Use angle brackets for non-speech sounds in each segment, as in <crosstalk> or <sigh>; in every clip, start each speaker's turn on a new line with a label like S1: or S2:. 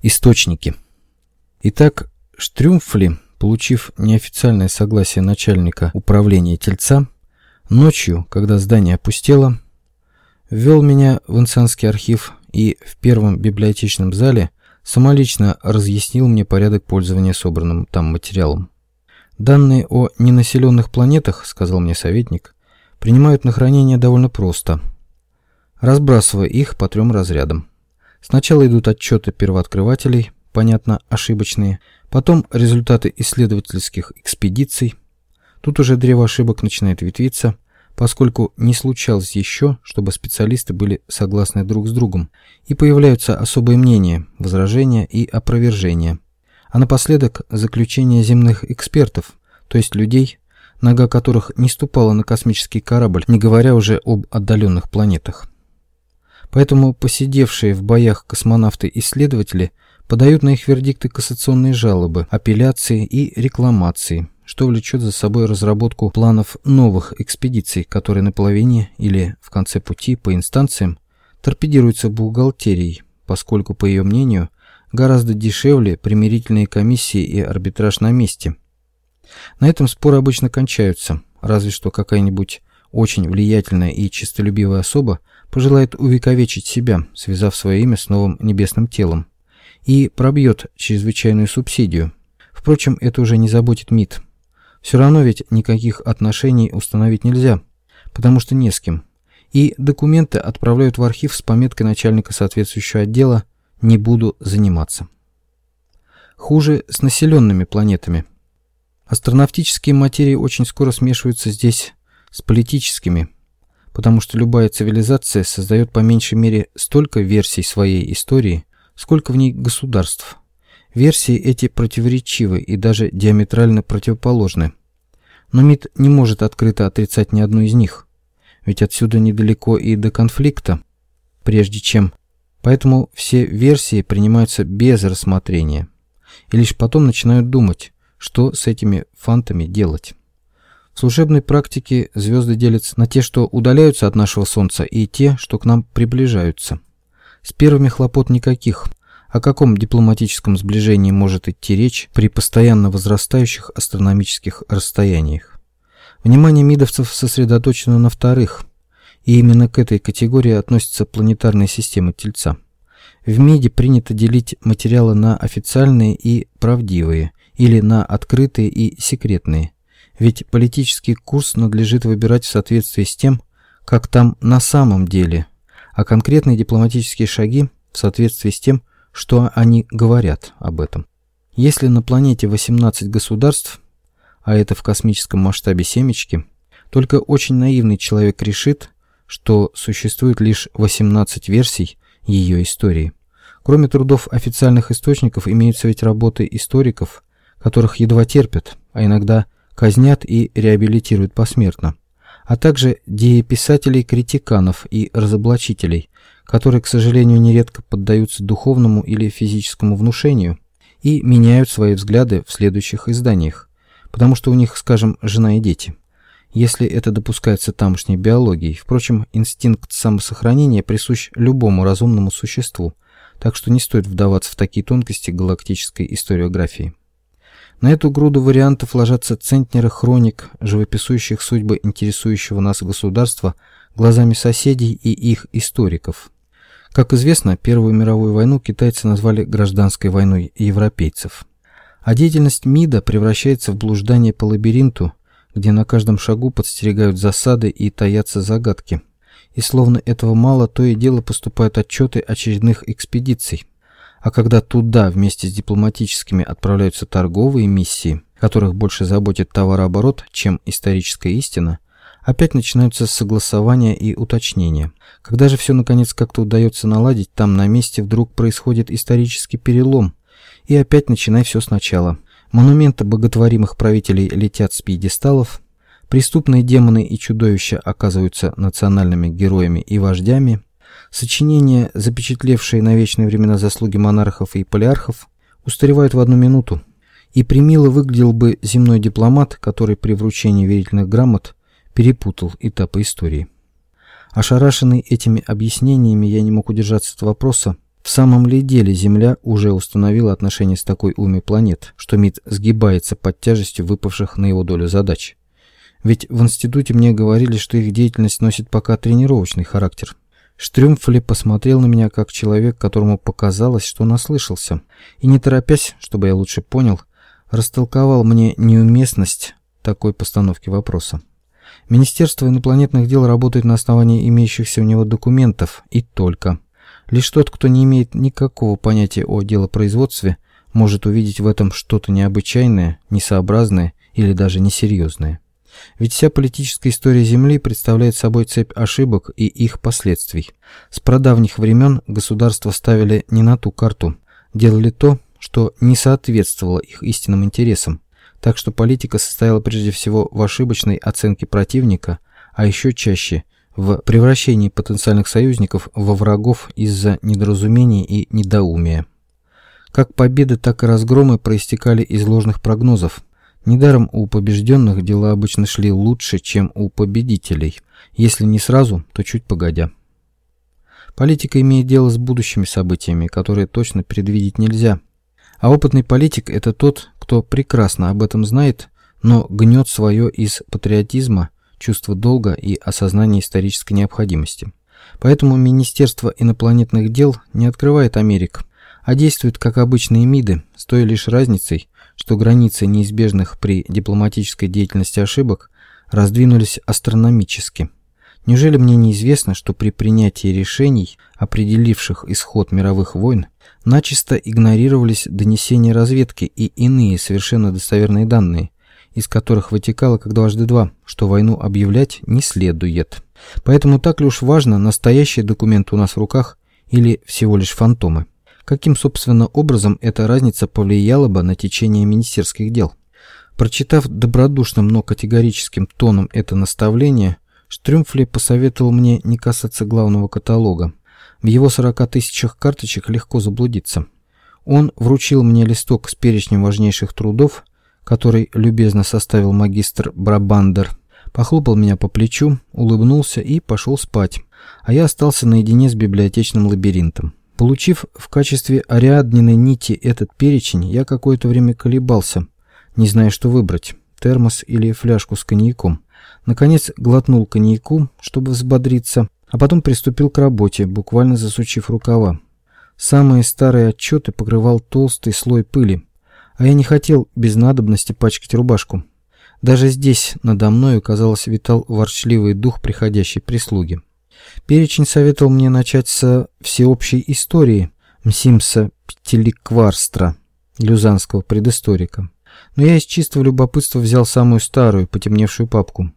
S1: Источники. Итак, Штрюмфли, получив неофициальное согласие начальника управления Тельца, ночью, когда здание опустело, ввел меня в Инсанский архив и в первом библиотечном зале самолично разъяснил мне порядок пользования собранным там материалом. «Данные о ненаселенных планетах, — сказал мне советник, — принимают на хранение довольно просто, разбрасывая их по трем разрядам. Сначала идут отчеты первооткрывателей, понятно, ошибочные, потом результаты исследовательских экспедиций. Тут уже древо ошибок начинает ветвиться, поскольку не случалось еще, чтобы специалисты были согласны друг с другом, и появляются особые мнения, возражения и опровержения. А напоследок заключение земных экспертов, то есть людей, нога которых не ступала на космический корабль, не говоря уже об отдаленных планетах. Поэтому посидевшие в боях космонавты-исследователи подают на их вердикты кассационные жалобы, апелляции и рекламации, что влечет за собой разработку планов новых экспедиций, которые на половине или в конце пути по инстанциям торпедируются бухгалтерией, поскольку, по ее мнению, гораздо дешевле примирительные комиссии и арбитраж на месте. На этом споры обычно кончаются, разве что какая-нибудь очень влиятельная и честолюбивая особа пожелает увековечить себя, связав свое имя с новым небесным телом, и пробьет чрезвычайную субсидию. Впрочем, это уже не заботит МИД. Все равно ведь никаких отношений установить нельзя, потому что не с кем. И документы отправляют в архив с пометкой начальника соответствующего отдела «Не буду заниматься». Хуже с населенными планетами. Астронавтические материи очень скоро смешиваются здесь с политическими, потому что любая цивилизация создает по меньшей мере столько версий своей истории, сколько в ней государств. Версии эти противоречивы и даже диаметрально противоположны. Но МИД не может открыто отрицать ни одну из них, ведь отсюда недалеко и до конфликта, прежде чем... Поэтому все версии принимаются без рассмотрения, и лишь потом начинают думать, что с этими фантами делать. В служебной практике звезды делятся на те, что удаляются от нашего Солнца, и те, что к нам приближаются. С первыми хлопот никаких. О каком дипломатическом сближении может идти речь при постоянно возрастающих астрономических расстояниях? Внимание мидовцев сосредоточено на вторых, и именно к этой категории относится планетарная система Тельца. В МИДе принято делить материалы на официальные и правдивые, или на открытые и секретные – ведь политический курс надлежит выбирать в соответствии с тем, как там на самом деле, а конкретные дипломатические шаги в соответствии с тем, что они говорят об этом. Если на планете 18 государств, а это в космическом масштабе семечки, только очень наивный человек решит, что существует лишь 18 версий ее истории. Кроме трудов официальных источников имеются ведь работы историков, которых едва терпят, а иногда – казнят и реабилитируют посмертно, а также дееписателей-критиканов и разоблачителей, которые, к сожалению, нередко поддаются духовному или физическому внушению и меняют свои взгляды в следующих изданиях, потому что у них, скажем, жена и дети. Если это допускается тамошней биологией, впрочем, инстинкт самосохранения присущ любому разумному существу, так что не стоит вдаваться в такие тонкости галактической историографии. На эту груду вариантов ложатся центнеры хроник, живописующих судьбы интересующего нас государства глазами соседей и их историков. Как известно, Первую мировую войну китайцы назвали гражданской войной европейцев. А деятельность МИДа превращается в блуждание по лабиринту, где на каждом шагу подстерегают засады и таятся загадки. И словно этого мало, то и дело поступают отчеты очередных экспедиций, а когда туда вместе с дипломатическими отправляются торговые миссии, которых больше заботит товарооборот, чем историческая истина, опять начинаются согласования и уточнения. Когда же все наконец как-то удается наладить, там на месте вдруг происходит исторический перелом, и опять начинай все сначала. Монументы боготворимых правителей летят с пьедесталов, преступные демоны и чудовища оказываются национальными героями и вождями, Сочинения, запечатлевшие на вечные времена заслуги монархов и полиархов, устаревают в одну минуту, и примило выглядел бы земной дипломат, который при вручении верительных грамот перепутал этапы истории. Ошарашенный этими объяснениями, я не мог удержаться от вопроса, В самом ли деле Земля уже установила отношения с такой умой планет, что МИД сгибается под тяжестью выпавших на его долю задач? Ведь в институте мне говорили, что их деятельность носит пока тренировочный характер. Штрюмфли посмотрел на меня как человек, которому показалось, что наслышался, и не торопясь, чтобы я лучше понял, растолковал мне неуместность такой постановки вопроса. Министерство инопланетных дел работает на основании имеющихся у него документов и только. Лишь тот, кто не имеет никакого понятия о делопроизводстве, может увидеть в этом что-то необычайное, несообразное или даже несерьезное. Ведь вся политическая история Земли представляет собой цепь ошибок и их последствий. С прадавних времен государства ставили не на ту карту, делали то, что не соответствовало их истинным интересам. Так что политика состояла прежде всего в ошибочной оценке противника, а еще чаще в превращении потенциальных союзников во врагов из-за недоразумений и недоумия. Как победы, так и разгромы проистекали из ложных прогнозов. Недаром у побежденных дела обычно шли лучше, чем у победителей. Если не сразу, то чуть погодя. Политика имеет дело с будущими событиями, которые точно предвидеть нельзя. А опытный политик – это тот, кто прекрасно об этом знает, но гнет свое из патриотизма, чувство долга и осознание исторической необходимости. Поэтому Министерство инопланетных дел не открывает Америк, а действует как обычные МИДы, с той лишь разницей, что границы неизбежных при дипломатической деятельности ошибок раздвинулись астрономически. Неужели мне неизвестно, что при принятии решений, определивших исход мировых войн, начисто игнорировались донесения разведки и иные совершенно достоверные данные, из которых вытекало как дважды два, что войну объявлять не следует. Поэтому так ли уж важно, настоящий документ у нас в руках или всего лишь фантомы? Каким, собственно, образом эта разница повлияла бы на течение министерских дел? Прочитав добродушным, но категорическим тоном это наставление, Штрюмфли посоветовал мне не касаться главного каталога. В его 40 тысячах карточек легко заблудиться. Он вручил мне листок с перечнем важнейших трудов, который любезно составил магистр Брабандер, похлопал меня по плечу, улыбнулся и пошел спать, а я остался наедине с библиотечным лабиринтом. Получив в качестве ариадниной нити этот перечень, я какое-то время колебался, не зная, что выбрать, термос или фляжку с коньяком. Наконец глотнул коньяку, чтобы взбодриться, а потом приступил к работе, буквально засучив рукава. Самые старые отчеты покрывал толстый слой пыли, а я не хотел без надобности пачкать рубашку. Даже здесь надо мною, казалось, витал ворчливый дух приходящей прислуги. Перечень советовал мне начать со всеобщей истории Мсимса Птеликварстра, люзанского предысторика. Но я из чистого любопытства взял самую старую, потемневшую папку.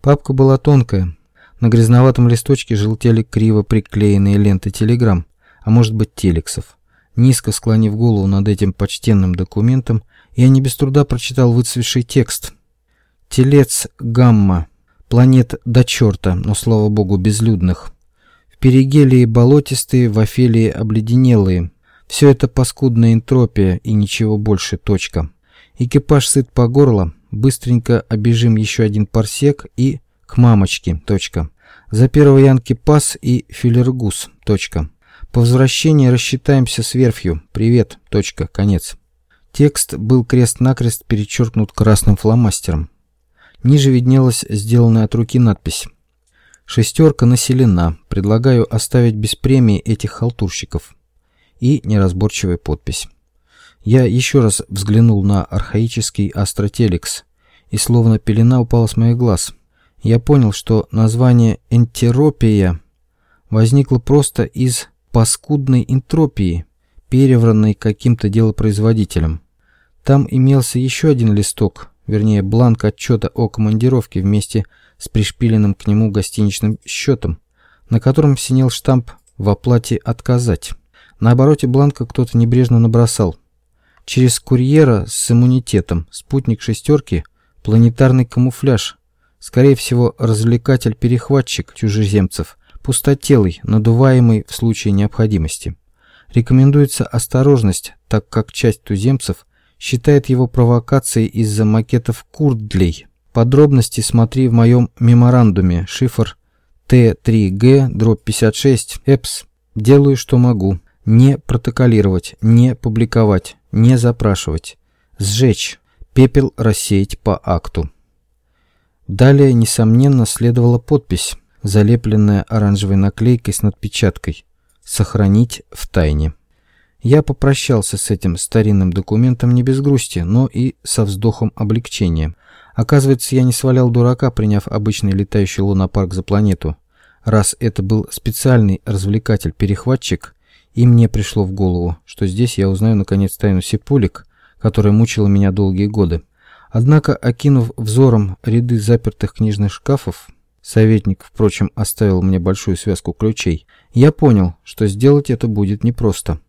S1: Папка была тонкая. На грязноватом листочке желтели криво приклеенные ленты телеграмм, а может быть телексов. Низко склонив голову над этим почтенным документом, я не без труда прочитал выцветший текст. «Телец Гамма. Планет до черта, но, слава богу, безлюдных. В перигелии болотистые, в Офелии обледенелые. Все это паскудная энтропия и ничего больше, точка. Экипаж сыт по горло, быстренько обежим еще один парсек и к мамочке, точка. За первого Янки Пас и Филергус, точка. По возвращении рассчитаемся с верфью. Привет. Точка. Конец. Текст был крест-накрест перечеркнут красным фломастером. Ниже виднелась сделанная от руки надпись. «Шестерка населена. Предлагаю оставить без премии этих халтурщиков». И неразборчивая подпись. Я еще раз взглянул на архаический астротелекс, и словно пелена упала с моих глаз. Я понял, что название «энтеропия» возникло просто из паскудной энтропии, перевранной каким-то делопроизводителем. Там имелся еще один листок, вернее бланк отчета о командировке вместе с пришпиленным к нему гостиничным счетом, на котором синел штамп «В оплате отказать». На обороте бланка кто-то небрежно набросал. Через курьера с иммунитетом, спутник шестерки, планетарный камуфляж, скорее всего развлекатель-перехватчик чужеземцев – пустотелый, надуваемый в случае необходимости. Рекомендуется осторожность, так как часть туземцев считает его провокацией из-за макетов Курдлей. Подробности смотри в моем меморандуме, шифр Т3Г, дробь 56, ЭПС. Делаю, что могу. Не протоколировать, не публиковать, не запрашивать. Сжечь. Пепел рассеять по акту. Далее, несомненно, следовала подпись, залепленная оранжевой наклейкой с надпечаткой «Сохранить в тайне». Я попрощался с этим старинным документом не без грусти, но и со вздохом облегчения. Оказывается, я не свалял дурака, приняв обычный летающий лунопарк за планету. Раз это был специальный развлекатель-перехватчик, и мне пришло в голову, что здесь я узнаю наконец тайну Сипулик, которая мучила меня долгие годы. Однако, окинув взором ряды запертых книжных шкафов, советник, впрочем, оставил мне большую связку ключей, я понял, что сделать это будет непросто.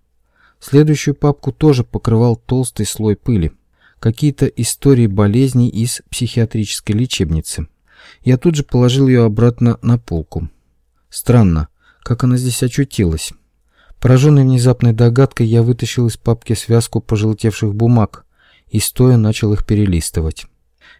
S1: Следующую папку тоже покрывал толстый слой пыли. Какие-то истории болезней из психиатрической лечебницы. Я тут же положил ее обратно на полку. Странно, как она здесь очутилась. Пораженный внезапной догадкой, я вытащил из папки связку пожелтевших бумаг и стоя начал их перелистывать.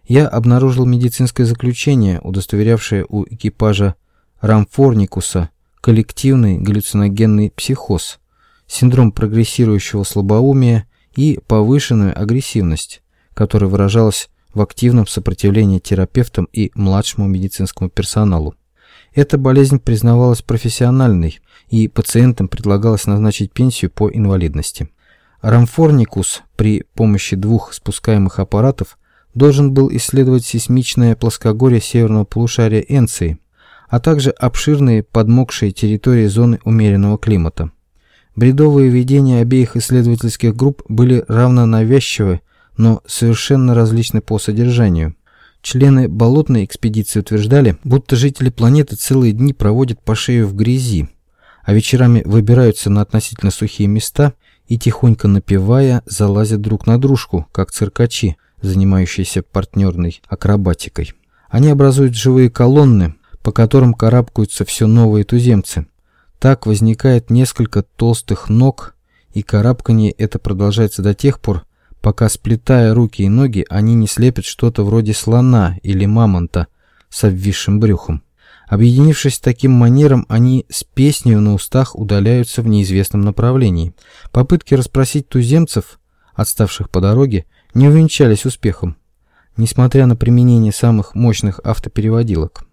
S1: Я обнаружил медицинское заключение, удостоверявшее у экипажа Рамфорникуса коллективный галлюциногенный психоз, синдром прогрессирующего слабоумия и повышенную агрессивность, которая выражалась в активном сопротивлении терапевтам и младшему медицинскому персоналу. Эта болезнь признавалась профессиональной, и пациентам предлагалось назначить пенсию по инвалидности. Рамфорникус при помощи двух спускаемых аппаратов должен был исследовать сейсмичное плоскогорье северного полушария Энции, а также обширные подмокшие территории зоны умеренного климата. Бредовые видения обеих исследовательских групп были равно навязчивы, но совершенно различны по содержанию. Члены болотной экспедиции утверждали, будто жители планеты целые дни проводят по шею в грязи, а вечерами выбираются на относительно сухие места и, тихонько напевая, залазят друг на дружку, как циркачи, занимающиеся партнерной акробатикой. Они образуют живые колонны, по которым карабкаются все новые туземцы. Так возникает несколько толстых ног, и карабкание это продолжается до тех пор, пока, сплетая руки и ноги, они не слепят что-то вроде слона или мамонта с обвисшим брюхом. Объединившись таким манером, они с песней на устах удаляются в неизвестном направлении. Попытки расспросить туземцев, отставших по дороге, не увенчались успехом, несмотря на применение самых мощных автопереводилок.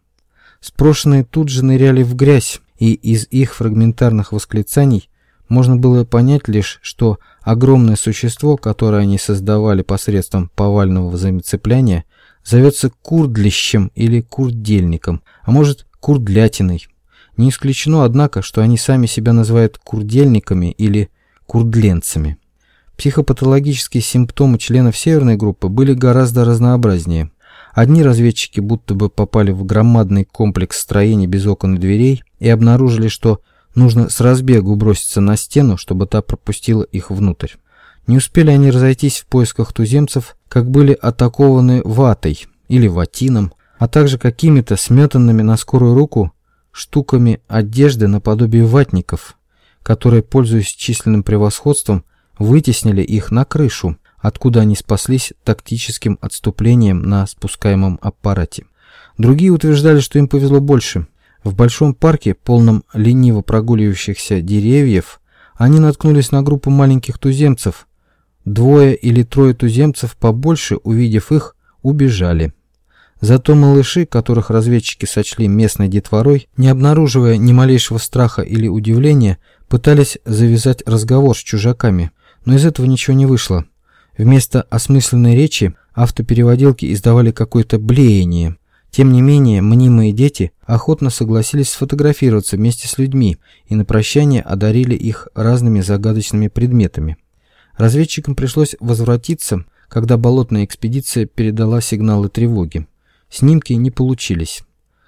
S1: Спрошенные тут же ныряли в грязь, и из их фрагментарных восклицаний можно было понять лишь, что огромное существо, которое они создавали посредством повального взаимоцепляния, зовется курдлищем или курдельником, а может курдлятиной. Не исключено, однако, что они сами себя называют курдельниками или курдленцами. Психопатологические симптомы членов северной группы были гораздо разнообразнее. Одни разведчики будто бы попали в громадный комплекс строений без окон и дверей и обнаружили, что нужно с разбегу броситься на стену, чтобы та пропустила их внутрь. Не успели они разойтись в поисках туземцев, как были атакованы ватой или ватином, а также какими-то сметанными на скорую руку штуками одежды наподобие ватников, которые, пользуясь численным превосходством, вытеснили их на крышу откуда они спаслись тактическим отступлением на спускаемом аппарате. Другие утверждали, что им повезло больше. В большом парке, полном лениво прогуливающихся деревьев, они наткнулись на группу маленьких туземцев. Двое или трое туземцев побольше, увидев их, убежали. Зато малыши, которых разведчики сочли местной детворой, не обнаруживая ни малейшего страха или удивления, пытались завязать разговор с чужаками, но из этого ничего не вышло. Вместо осмысленной речи автопереводилки издавали какое-то блеяние. Тем не менее, мнимые дети охотно согласились сфотографироваться вместе с людьми и на прощание одарили их разными загадочными предметами. Разведчикам пришлось возвратиться, когда болотная экспедиция передала сигналы тревоги. Снимки не получились.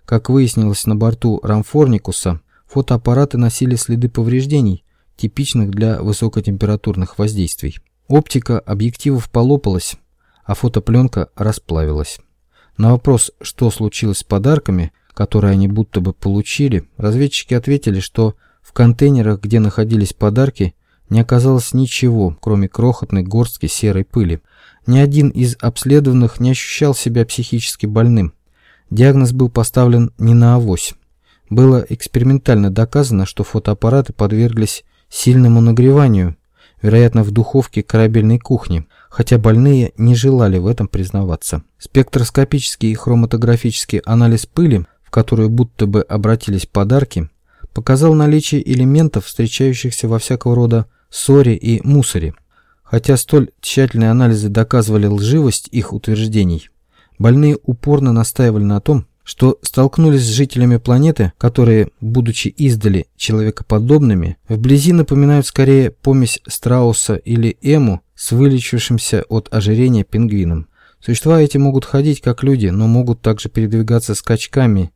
S1: Как выяснилось на борту Рамфорникуса, фотоаппараты носили следы повреждений, типичных для высокотемпературных воздействий. Оптика объективов полопалась, а фотопленка расплавилась. На вопрос, что случилось с подарками, которые они будто бы получили, разведчики ответили, что в контейнерах, где находились подарки, не оказалось ничего, кроме крохотной горстки серой пыли. Ни один из обследованных не ощущал себя психически больным. Диагноз был поставлен не на авось. Было экспериментально доказано, что фотоаппараты подверглись сильному нагреванию, вероятно, в духовке корабельной кухни, хотя больные не желали в этом признаваться. Спектроскопический и хроматографический анализ пыли, в которую будто бы обратились подарки, показал наличие элементов, встречающихся во всякого рода ссоре и мусоре. Хотя столь тщательные анализы доказывали лживость их утверждений, больные упорно настаивали на том, что столкнулись с жителями планеты, которые, будучи издали человекоподобными, вблизи напоминают скорее помесь страуса или эму с вылечившимся от ожирения пингвином. Существа эти могут ходить как люди, но могут также передвигаться скачками,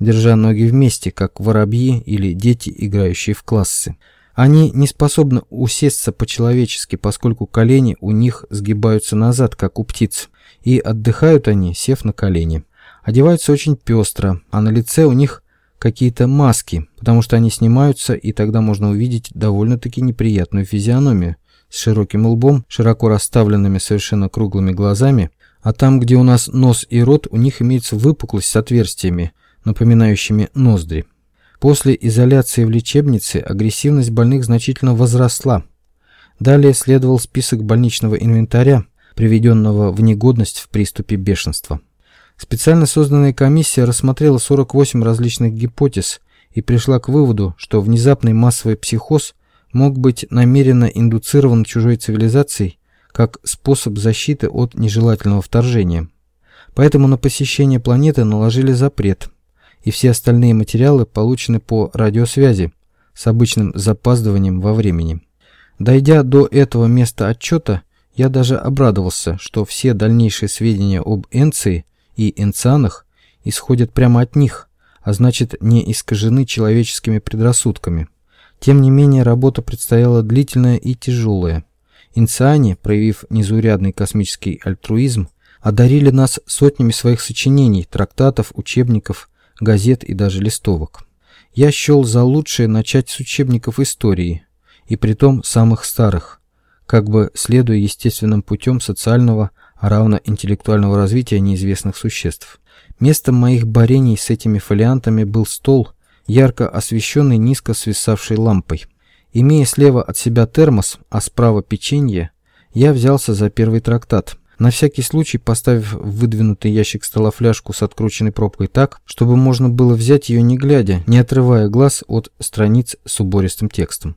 S1: держа ноги вместе, как воробьи или дети, играющие в классы. Они не способны усесться по-человечески, поскольку колени у них сгибаются назад, как у птиц, и отдыхают они, сев на колени. Одеваются очень пестро, а на лице у них какие-то маски, потому что они снимаются, и тогда можно увидеть довольно-таки неприятную физиономию с широким лбом, широко расставленными совершенно круглыми глазами, а там, где у нас нос и рот, у них имеется выпуклость с отверстиями, напоминающими ноздри. После изоляции в лечебнице агрессивность больных значительно возросла. Далее следовал список больничного инвентаря, приведенного в негодность в приступе бешенства. Специально созданная комиссия рассмотрела 48 различных гипотез и пришла к выводу, что внезапный массовый психоз мог быть намеренно индуцирован чужой цивилизацией как способ защиты от нежелательного вторжения. Поэтому на посещение планеты наложили запрет, и все остальные материалы получены по радиосвязи с обычным запаздыванием во времени. Дойдя до этого места отчета, я даже обрадовался, что все дальнейшие сведения об Энции и Энцианах исходят прямо от них, а значит не искажены человеческими предрассудками. Тем не менее, работа предстояла длительная и тяжелая. Инциане, проявив незаурядный космический альтруизм, одарили нас сотнями своих сочинений, трактатов, учебников, газет и даже листовок. Я счел за лучшее начать с учебников истории, и притом самых старых, как бы следуя естественным путем социального, равно интеллектуального развития неизвестных существ. Местом моих борений с этими фолиантами был стол, ярко освещенный низко свисавшей лампой. Имея слева от себя термос, а справа печенье, я взялся за первый трактат, на всякий случай поставив в выдвинутый ящик стола фляжку с открученной пробкой так, чтобы можно было взять ее не глядя, не отрывая глаз от страниц с убористым текстом.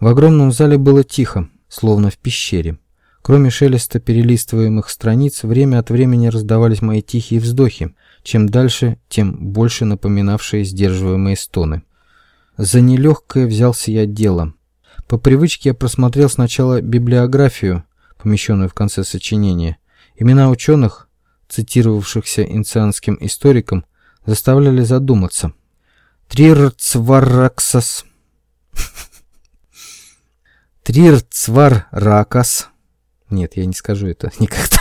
S1: В огромном зале было тихо, словно в пещере. Кроме шелеста перелистываемых страниц, время от времени раздавались мои тихие вздохи, чем дальше, тем больше напоминавшие сдерживаемые стоны. За нелегкое взялся я дело. По привычке я просмотрел сначала библиографию, помещенную в конце сочинения. Имена ученых, цитировавшихся инцианским историком, заставляли задуматься. Трирцвараксас <laughs> Трирцварракас. Нет, я не скажу это <laughs> никогда.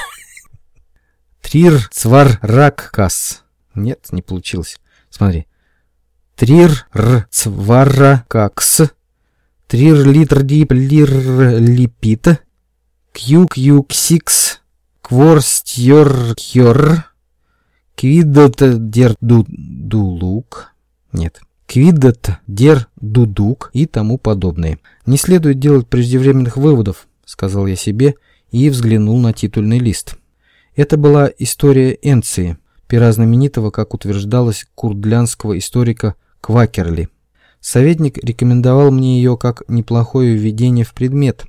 S1: Трирцварракас. Нет, не получилось. Смотри. Трирцварракакс. Трирлитрдиплирлипит. Кью-кью-ксикс. Кворстьор-кьор. Квидот-дер-ду-дулук. Нет. Квидот, дер, дудук и тому подобное. Не следует делать преждевременных выводов, сказал я себе и взглянул на титульный лист. Это была история Энции, пера знаменитого, как утверждалось, курдлянского историка Квакерли. Советник рекомендовал мне ее как неплохое введение в предмет,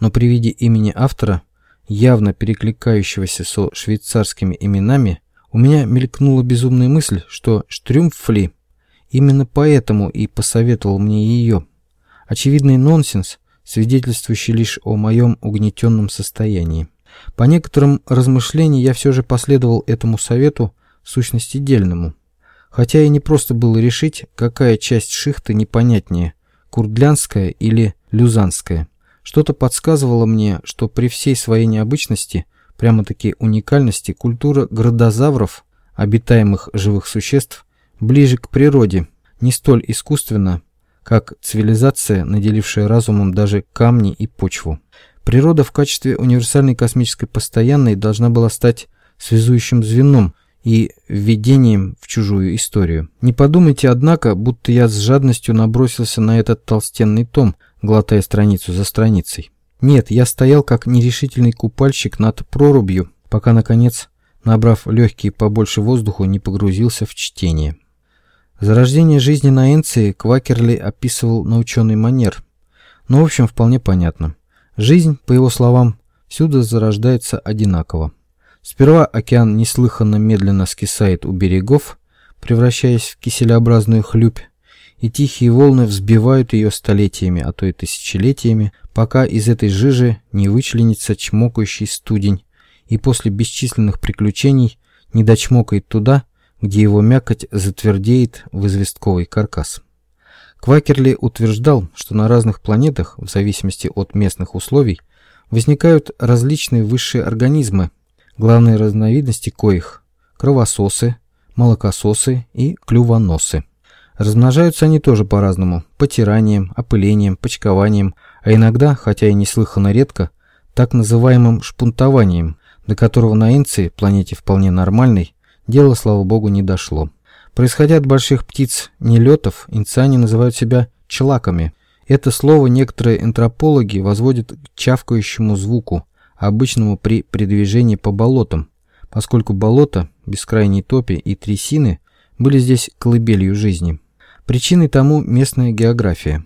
S1: но при виде имени автора, явно перекликающегося со швейцарскими именами, у меня мелькнула безумная мысль, что Штрюмфли Именно поэтому и посоветовал мне ее. Очевидный нонсенс, свидетельствующий лишь о моем угнетенном состоянии. По некоторым размышлениям я все же последовал этому совету, в сущности дельному. Хотя и не просто было решить, какая часть шихты непонятнее, курдлянская или люзанская. Что-то подсказывало мне, что при всей своей необычности, прямо-таки уникальности, культура градозавров, обитаемых живых существ, ближе к природе, не столь искусственно, как цивилизация, наделившая разумом даже камни и почву. Природа в качестве универсальной космической постоянной должна была стать связующим звеном и введением в чужую историю. Не подумайте, однако, будто я с жадностью набросился на этот толстенный том, глотая страницу за страницей. Нет, я стоял как нерешительный купальщик над прорубью, пока, наконец, набрав легкие побольше воздуху, не погрузился в чтение. Зарождение жизни на Энции Квакерли описывал на ученый манер. Но, в общем, вполне понятно. Жизнь, по его словам, всюду зарождается одинаково. Сперва океан неслыханно медленно скисает у берегов, превращаясь в киселеобразную хлюпь, и тихие волны взбивают ее столетиями, а то и тысячелетиями, пока из этой жижи не вычленится чмокающий студень, и после бесчисленных приключений не дочмокает туда, где его мякоть затвердеет в известковый каркас. Квакерли утверждал, что на разных планетах, в зависимости от местных условий, возникают различные высшие организмы, главные разновидности коих – кровососы, молокососы и клювоносы. Размножаются они тоже по-разному – потиранием, опылением, почкованием, а иногда, хотя и неслыханно редко, так называемым шпунтованием, до которого на Инции, планете вполне нормальной, дело, слава богу, не дошло. Происходя от больших птиц нелетов, инциане называют себя челаками. Это слово некоторые энтропологи возводят к чавкающему звуку, обычному при передвижении по болотам, поскольку болота, бескрайней топи и трясины были здесь колыбелью жизни. Причиной тому местная география.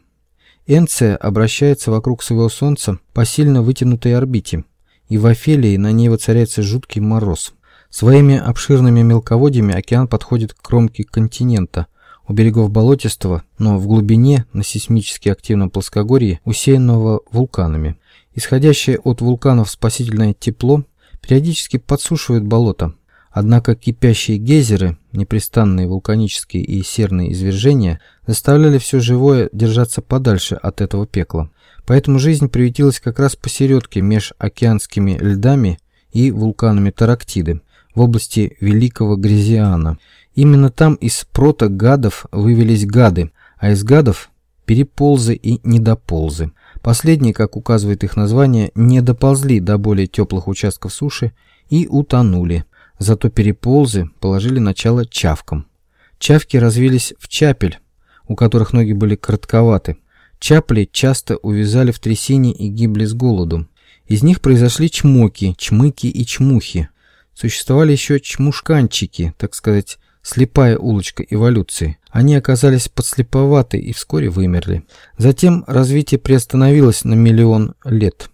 S1: Энция обращается вокруг своего Солнца по сильно вытянутой орбите, и в Офелии на ней воцаряется жуткий мороз. Своими обширными мелководьями океан подходит к кромке континента, у берегов болотистого, но в глубине, на сейсмически активном плоскогорье, усеянного вулканами. Исходящее от вулканов спасительное тепло периодически подсушивает болото, однако кипящие гейзеры, непрестанные вулканические и серные извержения, заставляли все живое держаться подальше от этого пекла. Поэтому жизнь приютилась как раз посередке меж океанскими льдами и вулканами Тарактиды, в области Великого Грязиана. Именно там из прото-гадов вывелись гады, а из гадов – переползы и недоползы. Последние, как указывает их название, не доползли до более теплых участков суши и утонули. Зато переползы положили начало чавкам. Чавки развились в чапель, у которых ноги были коротковаты. Чапли часто увязали в трясине и гибли с голоду. Из них произошли чмоки, чмыки и чмухи. Существовали еще чмушканчики, так сказать, слепая улочка эволюции. Они оказались подслеповаты и вскоре вымерли. Затем развитие приостановилось на миллион лет.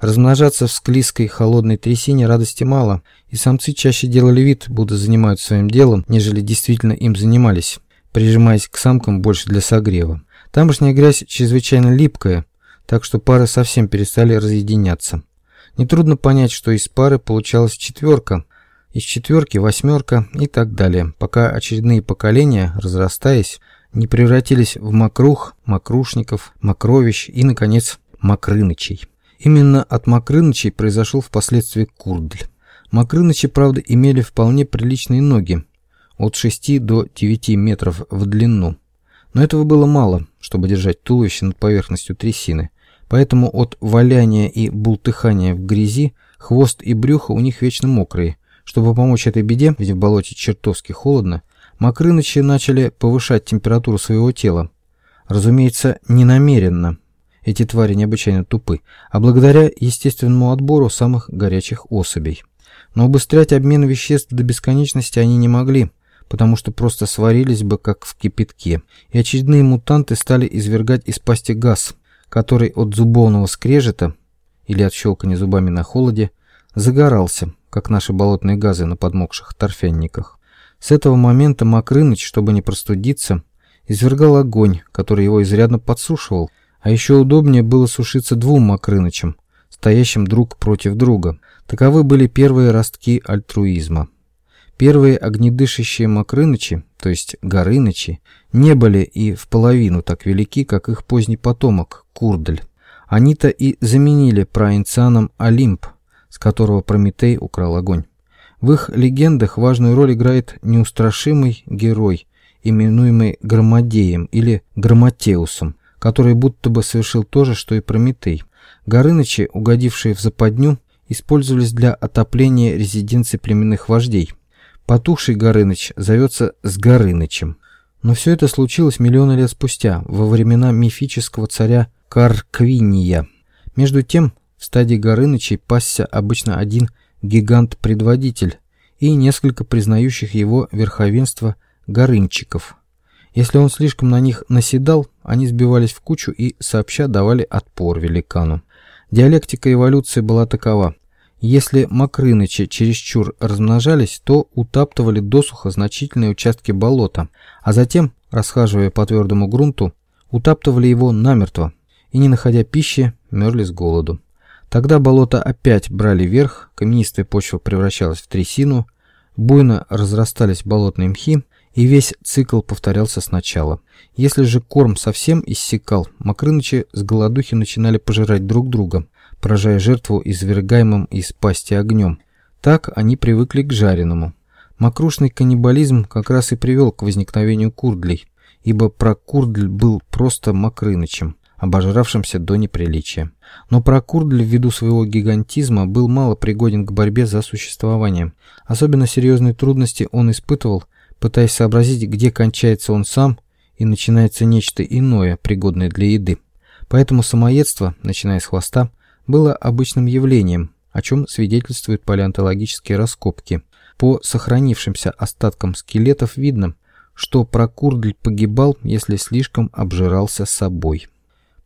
S1: Размножаться в склизкой холодной трясине радости мало, и самцы чаще делали вид, будто занимаются своим делом, нежели действительно им занимались, прижимаясь к самкам больше для согрева. Тамошняя грязь чрезвычайно липкая, так что пары совсем перестали разъединяться. Нетрудно понять, что из пары получалась четверка, из четверки восьмерка и так далее, пока очередные поколения, разрастаясь, не превратились в макрух, макрушников, макровищ и, наконец, макрынычей. Именно от макрынычей произошел впоследствии курдль. Макрынычи, правда, имели вполне приличные ноги, от 6 до 9 метров в длину. Но этого было мало, чтобы держать туловище над поверхностью трясины, поэтому от валяния и бултыхания в грязи хвост и брюхо у них вечно мокрые, чтобы помочь этой беде, ведь в болоте чертовски холодно, Макрынычи начали повышать температуру своего тела. Разумеется, не намеренно. Эти твари необычайно тупы, а благодаря естественному отбору самых горячих особей. Но убыстрять обмен веществ до бесконечности они не могли, потому что просто сварились бы как в кипятке, и очередные мутанты стали извергать из пасти газ, который от зубовного скрежета или от щелкания зубами на холоде загорался, как наши болотные газы на подмокших торфянниках. С этого момента Макрыныч, чтобы не простудиться, извергал огонь, который его изрядно подсушивал, а еще удобнее было сушиться двум Макрынычам, стоящим друг против друга. Таковы были первые ростки альтруизма. Первые огнедышащие Макрынычи, то есть Горынычи, не были и в половину так велики, как их поздний потомок, Курдль. Они-то и заменили праинцианам Олимп, с которого Прометей украл огонь. В их легендах важную роль играет неустрашимый герой, именуемый Громадеем или Громотеусом, который будто бы совершил то же, что и Прометей. Горынычи, угодившие в западню, использовались для отопления резиденций племенных вождей. Потухший Горыныч зовется Сгорынычем. Но все это случилось миллионы лет спустя, во времена мифического царя Карквиния. Между тем, в стадии Горынычей пасся обычно один гигант-предводитель и несколько признающих его верховенство горынчиков. Если он слишком на них наседал, они сбивались в кучу и сообща давали отпор великану. Диалектика эволюции была такова. Если макрынычи чересчур размножались, то утаптывали досуха значительные участки болота, а затем, расхаживая по твердому грунту, утаптывали его намертво и, не находя пищи, мерли с голоду. Тогда болота опять брали верх, каменистая почва превращалась в трясину, буйно разрастались болотные мхи, и весь цикл повторялся сначала. Если же корм совсем иссякал, макрынычи с голодухи начинали пожирать друг друга, поражая жертву извергаемым из пасти огнем. Так они привыкли к жареному. Макрушный каннибализм как раз и привел к возникновению курдлей, ибо прокурдль был просто макрынычем, обожравшимся до неприличия. Но прокурдль ввиду своего гигантизма был мало пригоден к борьбе за существование. Особенно серьезные трудности он испытывал – пытаясь сообразить, где кончается он сам и начинается нечто иное, пригодное для еды. Поэтому самоедство, начиная с хвоста, было обычным явлением, о чем свидетельствуют палеонтологические раскопки. По сохранившимся остаткам скелетов видно, что прокурдль погибал, если слишком обжирался собой.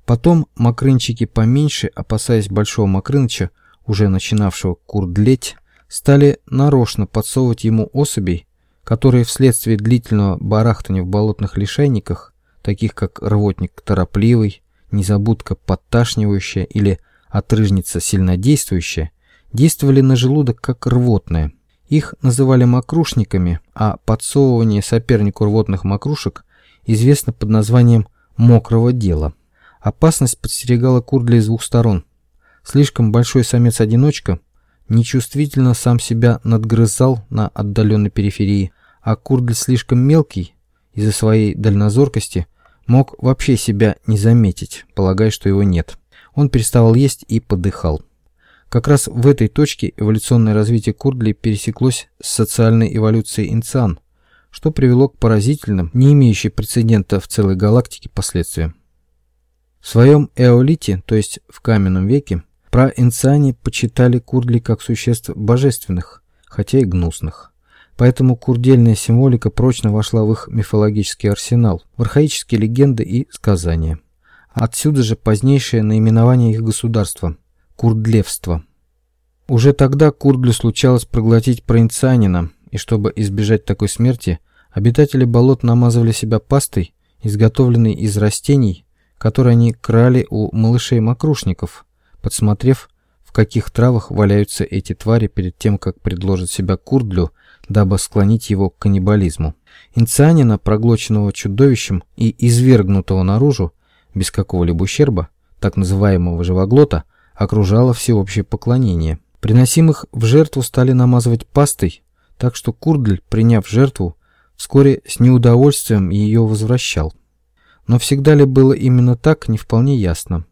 S1: Потом макрынчики поменьше, опасаясь большого макрыныча, уже начинавшего курдлеть, стали нарочно подсовывать ему особей, которые вследствие длительного барахтания в болотных лишайниках, таких как рвотник торопливый, незабудка подташнивающая или отрыжница сильнодействующая, действовали на желудок как рвотное. Их называли мокрушниками, а подсовывание сопернику рвотных мокрушек известно под названием «мокрого дела». Опасность подстерегала Курдля с двух сторон. Слишком большой самец-одиночка – нечувствительно сам себя надгрызал на отдаленной периферии, а Курдль слишком мелкий из-за своей дальнозоркости мог вообще себя не заметить, полагая, что его нет. Он переставал есть и подыхал. Как раз в этой точке эволюционное развитие Курдли пересеклось с социальной эволюцией инциан, что привело к поразительным, не имеющим прецедента в целой галактике последствиям. В своем эолите, то есть в каменном веке, про инсани почитали курдли как существ божественных, хотя и гнусных. Поэтому курдельная символика прочно вошла в их мифологический арсенал, в архаические легенды и сказания. Отсюда же позднейшее наименование их государства – курдлевство. Уже тогда курдлю случалось проглотить проинцианина, и чтобы избежать такой смерти, обитатели болот намазывали себя пастой, изготовленной из растений, которые они крали у малышей-мокрушников – подсмотрев, в каких травах валяются эти твари перед тем, как предложат себя Курдлю, дабы склонить его к каннибализму. Инцианина, проглоченного чудовищем и извергнутого наружу, без какого-либо ущерба, так называемого живоглота, окружало всеобщее поклонение. Приносимых в жертву стали намазывать пастой, так что Курдль, приняв жертву, вскоре с неудовольствием ее возвращал. Но всегда ли было именно так, не вполне ясно.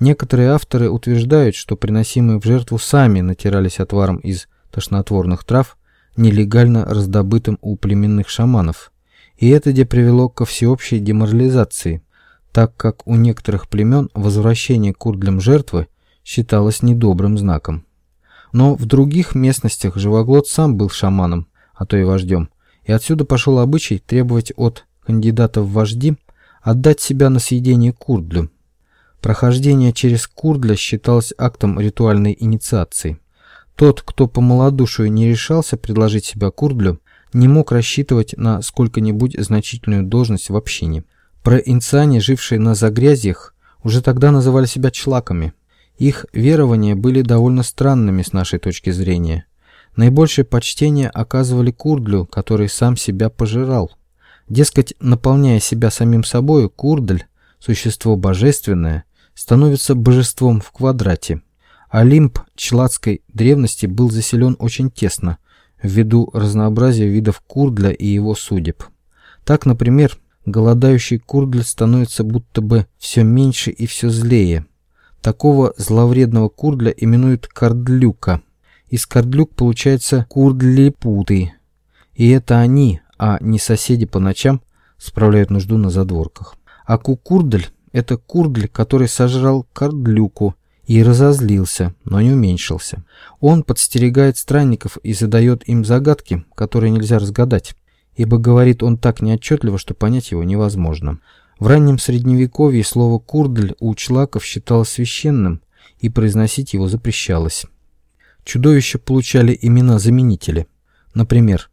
S1: Некоторые авторы утверждают, что приносимые в жертву сами натирались отваром из тошнотворных трав, нелегально раздобытым у племенных шаманов. И это де привело ко всеобщей деморализации, так как у некоторых племен возвращение курдлям жертвы считалось недобрым знаком. Но в других местностях живоглот сам был шаманом, а то и вождем, и отсюда пошел обычай требовать от кандидата в вожди отдать себя на съедение курдлю, Прохождение через Курдля считалось актом ритуальной инициации. Тот, кто по малодушию не решался предложить себя Курдлю, не мог рассчитывать на сколько-нибудь значительную должность в общине. Проинциане, жившие на загрязьях, уже тогда называли себя члаками. Их верования были довольно странными с нашей точки зрения. Наибольшее почтение оказывали Курдлю, который сам себя пожирал. Дескать, наполняя себя самим собою, Курдль, существо божественное, становится божеством в квадрате. Олимп чладской древности был заселен очень тесно, ввиду разнообразия видов курдля и его судеб. Так, например, голодающий курдль становится будто бы все меньше и все злее. Такого зловредного курдля именуют кардлюка. Из кардлюк получается курдлипутый. И это они, а не соседи по ночам, справляют нужду на задворках. А кукурдль – это курдль, который сожрал кардлюку и разозлился, но не уменьшился. Он подстерегает странников и задает им загадки, которые нельзя разгадать, ибо говорит он так неотчетливо, что понять его невозможно. В раннем средневековье слово «курдль» у члаков считалось священным, и произносить его запрещалось. Чудовища получали имена-заменители, например,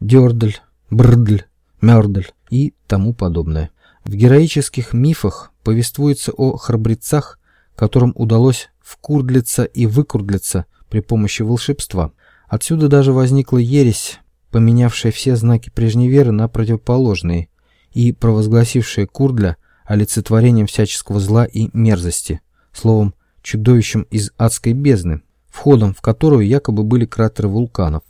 S1: Дёрдль, Брдль, Мёрдль и тому подобное. В героических мифах повествуется о храбрецах, которым удалось вкурдлиться и выкурдлиться при помощи волшебства. Отсюда даже возникла ересь, поменявшая все знаки прежней веры на противоположные и провозгласившая Курдля олицетворением всяческого зла и мерзости, словом, чудовищем из адской бездны, входом в которую якобы были кратеры вулканов.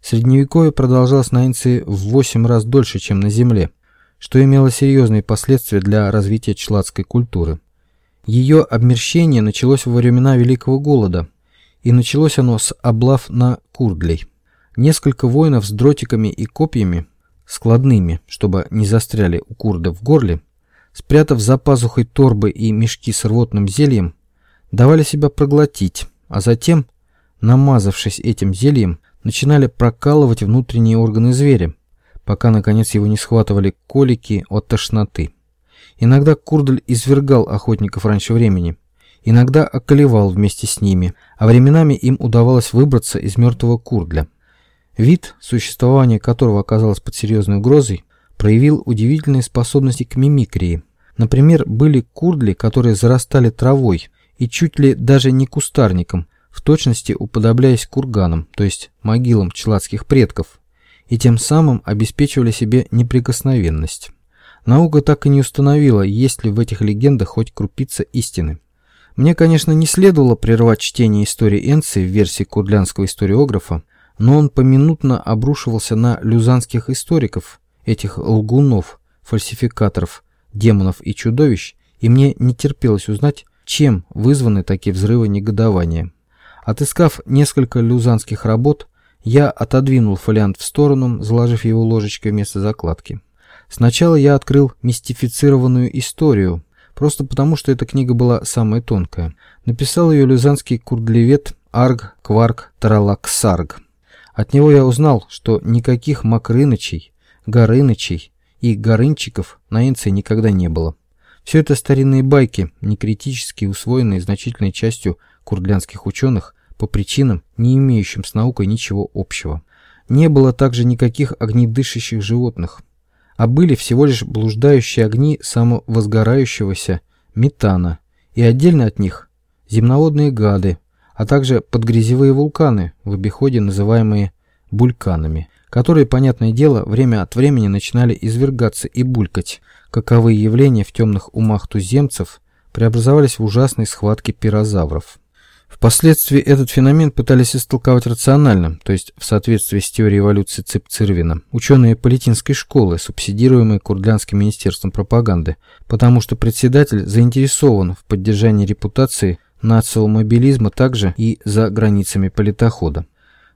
S1: Средневековье продолжалось на Инции в 8 раз дольше, чем на Земле, что имело серьезные последствия для развития чладской культуры. Ее обмерщение началось во времена Великого Голода, и началось оно с облав на Курдлей. Несколько воинов с дротиками и копьями, складными, чтобы не застряли у курда в горле, спрятав за пазухой торбы и мешки с рвотным зельем, давали себя проглотить, а затем, намазавшись этим зельем, начинали прокалывать внутренние органы зверя, пока наконец его не схватывали колики от тошноты. Иногда Курдль извергал охотников раньше времени, иногда околевал вместе с ними, а временами им удавалось выбраться из мертвого Курдля. Вид, существование которого оказалось под серьезной угрозой, проявил удивительные способности к мимикрии. Например, были курдли, которые зарастали травой и чуть ли даже не кустарником, в точности уподобляясь курганам, то есть могилам чладских предков, и тем самым обеспечивали себе неприкосновенность. Наука так и не установила, есть ли в этих легендах хоть крупица истины. Мне, конечно, не следовало прервать чтение истории Энции в версии курдлянского историографа, но он поминутно обрушивался на люзанских историков, этих лгунов, фальсификаторов, демонов и чудовищ, и мне не терпелось узнать, чем вызваны такие взрывы негодования. Отыскав несколько люзанских работ, я отодвинул фолиант в сторону, заложив его ложечкой вместо закладки. Сначала я открыл мистифицированную историю, просто потому, что эта книга была самая тонкая. Написал ее люзанский курдлевет Арг Кварк Таралаксарг. От него я узнал, что никаких Макрынычей, Горынычей и Горынчиков на Инце никогда не было. Все это старинные байки, некритически усвоенные значительной частью курдлянских ученых по причинам, не имеющим с наукой ничего общего. Не было также никаких огнедышащих животных, а были всего лишь блуждающие огни самовозгорающегося метана, и отдельно от них земноводные гады, а также подгрязевые вулканы, в обиходе называемые бульканами, которые, понятное дело, время от времени начинали извергаться и булькать, каковые явления в темных умах туземцев преобразовались в ужасные схватки пирозавров. Впоследствии этот феномен пытались истолковать рационально, то есть в соответствии с теорией эволюции Ципцирвина, ученые Палетинской школы, субсидируемые Курдлянским министерством пропаганды, потому что председатель заинтересован в поддержании репутации нациомобилизма также и за границами политохода.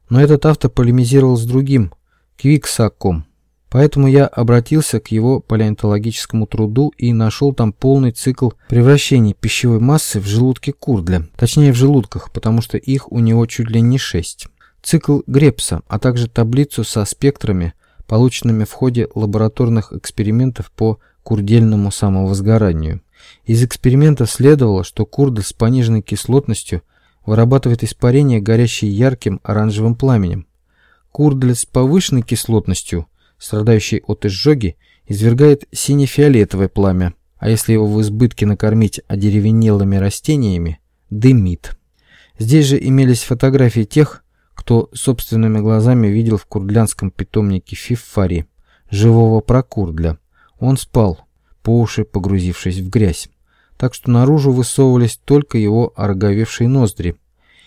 S1: Но этот автор полемизировал с другим, Квиксаком, Поэтому я обратился к его палеонтологическому труду и нашел там полный цикл превращений пищевой массы в желудке курдля, точнее в желудках, потому что их у него чуть ли не шесть. Цикл Грепса, а также таблицу со спектрами, полученными в ходе лабораторных экспериментов по курдельному самовозгоранию. Из экспериментов следовало, что курдель с пониженной кислотностью вырабатывает испарение, горящее ярким оранжевым пламенем. Курдель с повышенной кислотностью страдающий от изжоги, извергает сине-фиолетовое пламя, а если его в избытке накормить одеревенелыми растениями, дымит. Здесь же имелись фотографии тех, кто собственными глазами видел в курдлянском питомнике Фиффари живого прокурдля. Он спал, по уши погрузившись в грязь, так что наружу высовывались только его ороговевшие ноздри,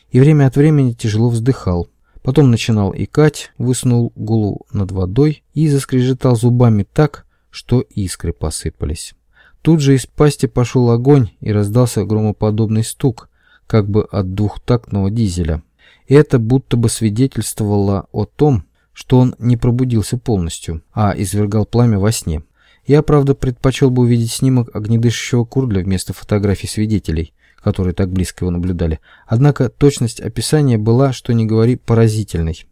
S1: и время от времени тяжело вздыхал. Потом начинал икать, высунул голову над водой и заскрежетал зубами так, что искры посыпались. Тут же из пасти пошел огонь и раздался громоподобный стук, как бы от двухтактного дизеля. Это будто бы свидетельствовало о том, что он не пробудился полностью, а извергал пламя во сне. Я, правда, предпочел бы увидеть снимок огнедышащего курдля вместо фотографий свидетелей, которые так близко его наблюдали. Однако точность описания была, что не говори, поразительной.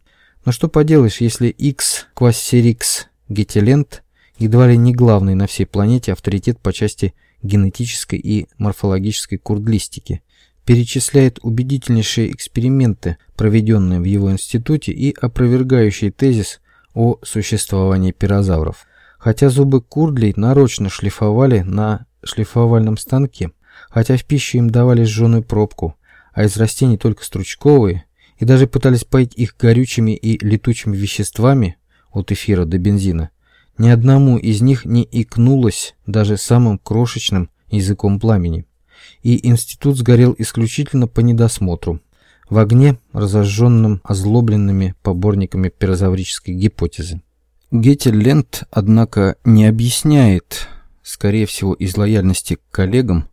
S1: Но что поделаешь, если X Quasirix Гетилент едва ли не главный на всей планете авторитет по части генетической и морфологической курдлистики, перечисляет убедительнейшие эксперименты, проведенные в его институте и опровергающий тезис о существовании пирозавров. Хотя зубы курдлей нарочно шлифовали на шлифовальном станке, хотя в пищу им давали сжженную пробку, а из растений только стручковые, и даже пытались поить их горючими и летучими веществами от эфира до бензина, ни одному из них не икнулось даже самым крошечным языком пламени. И институт сгорел исключительно по недосмотру, в огне, разожженном озлобленными поборниками пирозаврической гипотезы. Геттель-Лент, однако, не объясняет, скорее всего из лояльности к коллегам,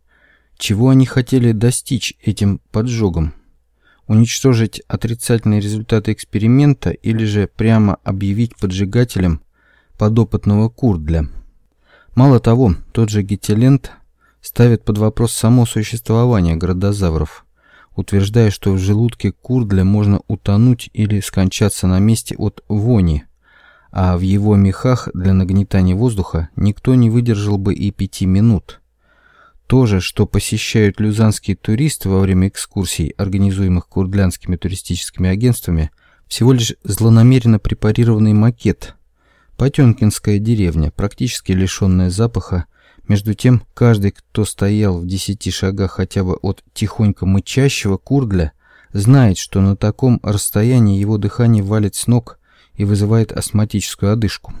S1: чего они хотели достичь этим поджогом. Уничтожить отрицательные результаты эксперимента или же прямо объявить поджигателем подопытного курдля. Мало того, тот же Геттелент ставит под вопрос само существование градозавров, утверждая, что в желудке курдля можно утонуть или скончаться на месте от вони, а в его мехах для нагнетания воздуха никто не выдержал бы и пяти минут. То же, что посещают люзанские туристы во время экскурсий, организуемых курдлянскими туристическими агентствами, всего лишь злонамеренно препарированный макет – Потемкинская деревня, практически лишенная запаха. Между тем, каждый, кто стоял в десяти шагах хотя бы от тихонько мычащего курдля, знает, что на таком расстоянии его дыхание валит с ног и вызывает астматическую одышку.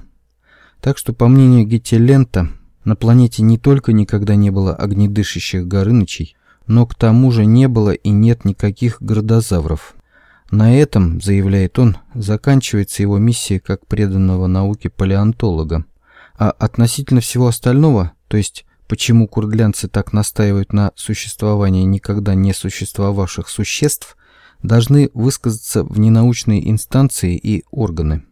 S1: Так что, по мнению Геттелента, на планете не только никогда не было огнедышащих горынычей, но к тому же не было и нет никаких градозавров. На этом, заявляет он, заканчивается его миссия как преданного науке палеонтолога. А относительно всего остального, то есть почему курдлянцы так настаивают на существовании никогда не существовавших существ, должны высказаться в ненаучные инстанции и органы.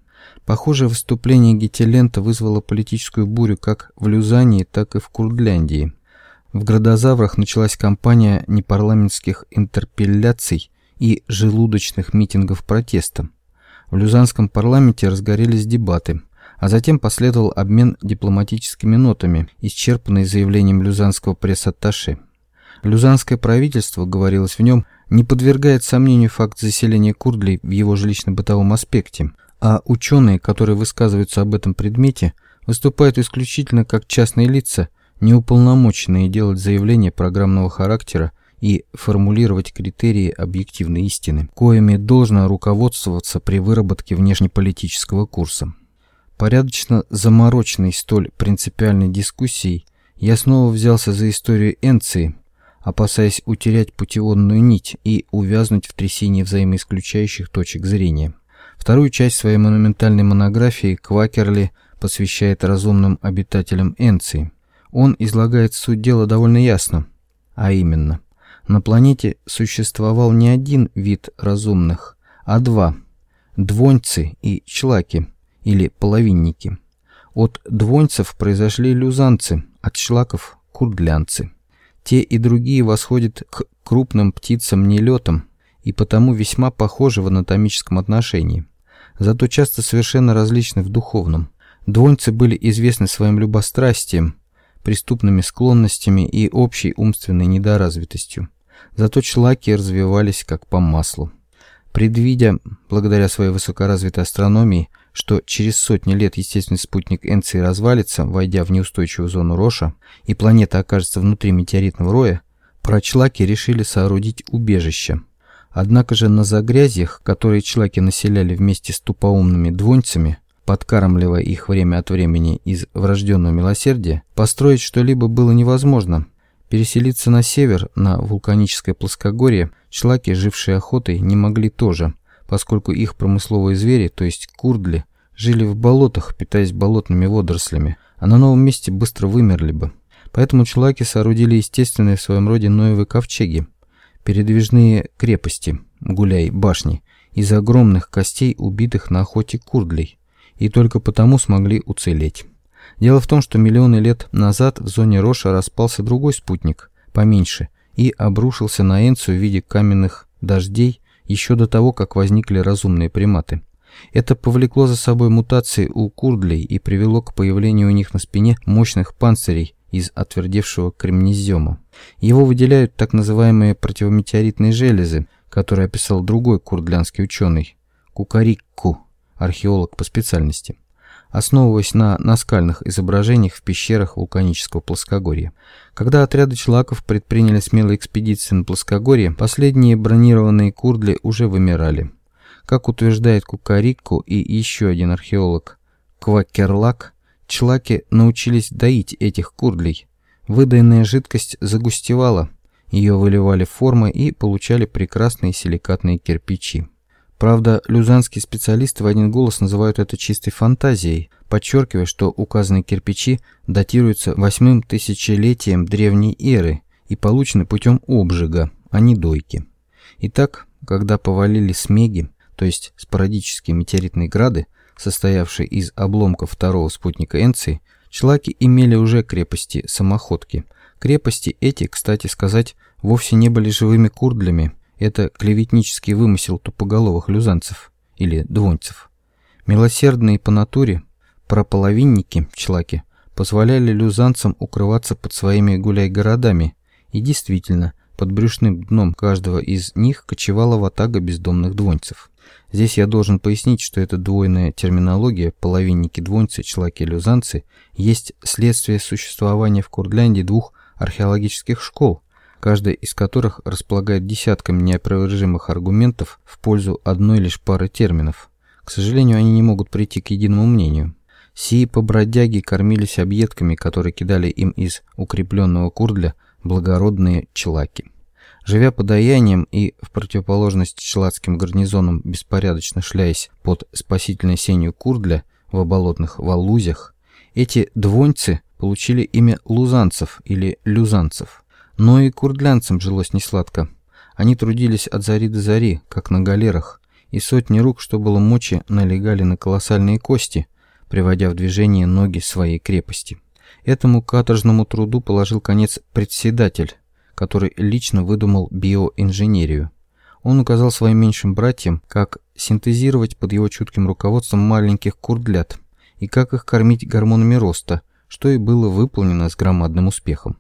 S1: Похожее выступление Гетелента вызвало политическую бурю как в Люзании, так и в Курдляндии. В градозаврах началась кампания непарламентских интерпелляций – и желудочных митингов протеста. В Люзанском парламенте разгорелись дебаты, а затем последовал обмен дипломатическими нотами, исчерпанный заявлением люзанского пресс-атташе. Люзанское правительство, говорилось в нем, не подвергает сомнению факт заселения Курдлей в его жилищно-бытовом аспекте, а ученые, которые высказываются об этом предмете, выступают исключительно как частные лица, неуполномоченные делать заявления программного характера и формулировать критерии объективной истины, коими должно руководствоваться при выработке внешнеполитического курса. Порядочно замороченной столь принципиальной дискуссией я снова взялся за историю Энции, опасаясь утерять путеводную нить и увязнуть в трясине взаимоисключающих точек зрения. Вторую часть своей монументальной монографии Квакерли посвящает разумным обитателям Энции. Он излагает суть дела довольно ясно, а именно – на планете существовал не один вид разумных, а два – двоньцы и члаки, или половинники. От двоньцев произошли люзанцы, от члаков – курдлянцы. Те и другие восходят к крупным птицам-нелетам и потому весьма похожи в анатомическом отношении, зато часто совершенно различны в духовном. Двоньцы были известны своим любострастием, преступными склонностями и общей умственной недоразвитостью. Зато члаки развивались как по маслу. Предвидя, благодаря своей высокоразвитой астрономии, что через сотни лет естественный спутник Энции развалится, войдя в неустойчивую зону Роша, и планета окажется внутри метеоритного роя, прочлаки решили соорудить убежище. Однако же на загрязьях, которые члаки населяли вместе с тупоумными двонцами, подкармливая их время от времени из врожденного милосердия, построить что-либо было невозможно – Переселиться на север, на вулканическое плоскогорье, члаки, жившие охотой, не могли тоже, поскольку их промысловые звери, то есть курдли, жили в болотах, питаясь болотными водорослями, а на новом месте быстро вымерли бы. Поэтому члаки соорудили естественные в своем роде Ноевы ковчеги, передвижные крепости, гуляй, башни, из огромных костей убитых на охоте курдлей, и только потому смогли уцелеть. Дело в том, что миллионы лет назад в зоне Роша распался другой спутник, поменьше, и обрушился на Энцию в виде каменных дождей еще до того, как возникли разумные приматы. Это повлекло за собой мутации у курдлей и привело к появлению у них на спине мощных панцирей из отвердевшего кремнезема. Его выделяют так называемые противометеоритные железы, которые описал другой курдлянский ученый – Кукарикку, археолог по специальности основываясь на наскальных изображениях в пещерах вулканического плоскогорья. Когда отряды члаков предприняли смелые экспедиции на плоскогорье, последние бронированные курдли уже вымирали. Как утверждает Кукарикку и еще один археолог Квакерлак, члаки научились доить этих курдлей. Выдаянная жидкость загустевала, ее выливали в формы и получали прекрасные силикатные кирпичи. Правда, люзанские специалисты в один голос называют это чистой фантазией, подчеркивая, что указанные кирпичи датируются восьмым тысячелетием древней эры и получены путем обжига, а не дойки. Итак, когда повалили смеги, то есть спорадические метеоритные грады, состоявшие из обломков второго спутника Энции, члаки имели уже крепости-самоходки. Крепости эти, кстати сказать, вовсе не были живыми курдлями, это клеветнический вымысел тупоголовых люзанцев или двонцев. Милосердные по натуре прополовинники, члаки, позволяли люзанцам укрываться под своими гуляй-городами, и действительно, под брюшным дном каждого из них кочевала ватага бездомных двонцев. Здесь я должен пояснить, что эта двойная терминология половинники-двонцы, члаки-люзанцы есть следствие существования в Курдляндии двух археологических школ – каждая из которых располагает десятками неопровержимых аргументов в пользу одной лишь пары терминов. К сожалению, они не могут прийти к единому мнению. Сии побродяги кормились объедками, которые кидали им из укрепленного курдля благородные челаки. Живя подаянием и в противоположность челадским гарнизонам беспорядочно шляясь под спасительной сенью курдля в оболотных валузях, эти двоньцы получили имя лузанцев или люзанцев – но и курдлянцам жилось несладко. Они трудились от зари до зари, как на галерах, и сотни рук, что было мочи, налегали на колоссальные кости, приводя в движение ноги своей крепости. Этому каторжному труду положил конец председатель, который лично выдумал биоинженерию. Он указал своим меньшим братьям, как синтезировать под его чутким руководством маленьких курдлят и как их кормить гормонами роста, что и было выполнено с громадным успехом.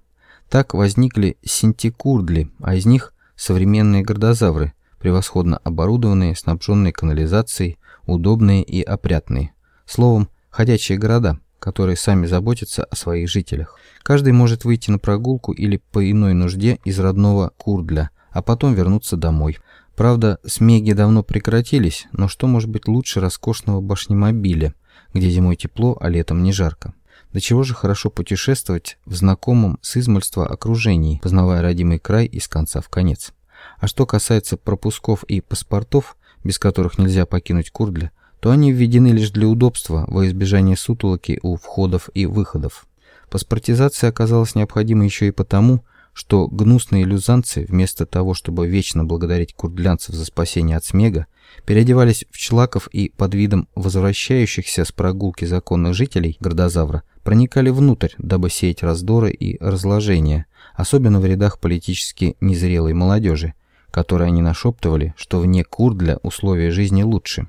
S1: Так возникли синтикурдли, а из них современные гордозавры, превосходно оборудованные, снабженные канализацией, удобные и опрятные. Словом, ходячие города, которые сами заботятся о своих жителях. Каждый может выйти на прогулку или по иной нужде из родного Курдля, а потом вернуться домой. Правда, смеги давно прекратились, но что может быть лучше роскошного башнемобиля, где зимой тепло, а летом не жарко? До чего же хорошо путешествовать в знакомом с измольства окружении, познавая родимый край из конца в конец. А что касается пропусков и паспортов, без которых нельзя покинуть Курдля, то они введены лишь для удобства во избежание сутолоки у входов и выходов. Паспортизация оказалась необходима еще и потому, что гнусные люзанцы, вместо того, чтобы вечно благодарить курдлянцев за спасение от смега, переодевались в члаков и под видом возвращающихся с прогулки законных жителей Гордозавра проникали внутрь, дабы сеять раздоры и разложения, особенно в рядах политически незрелой молодежи, которой они нашептывали, что вне Курдля условия жизни лучше.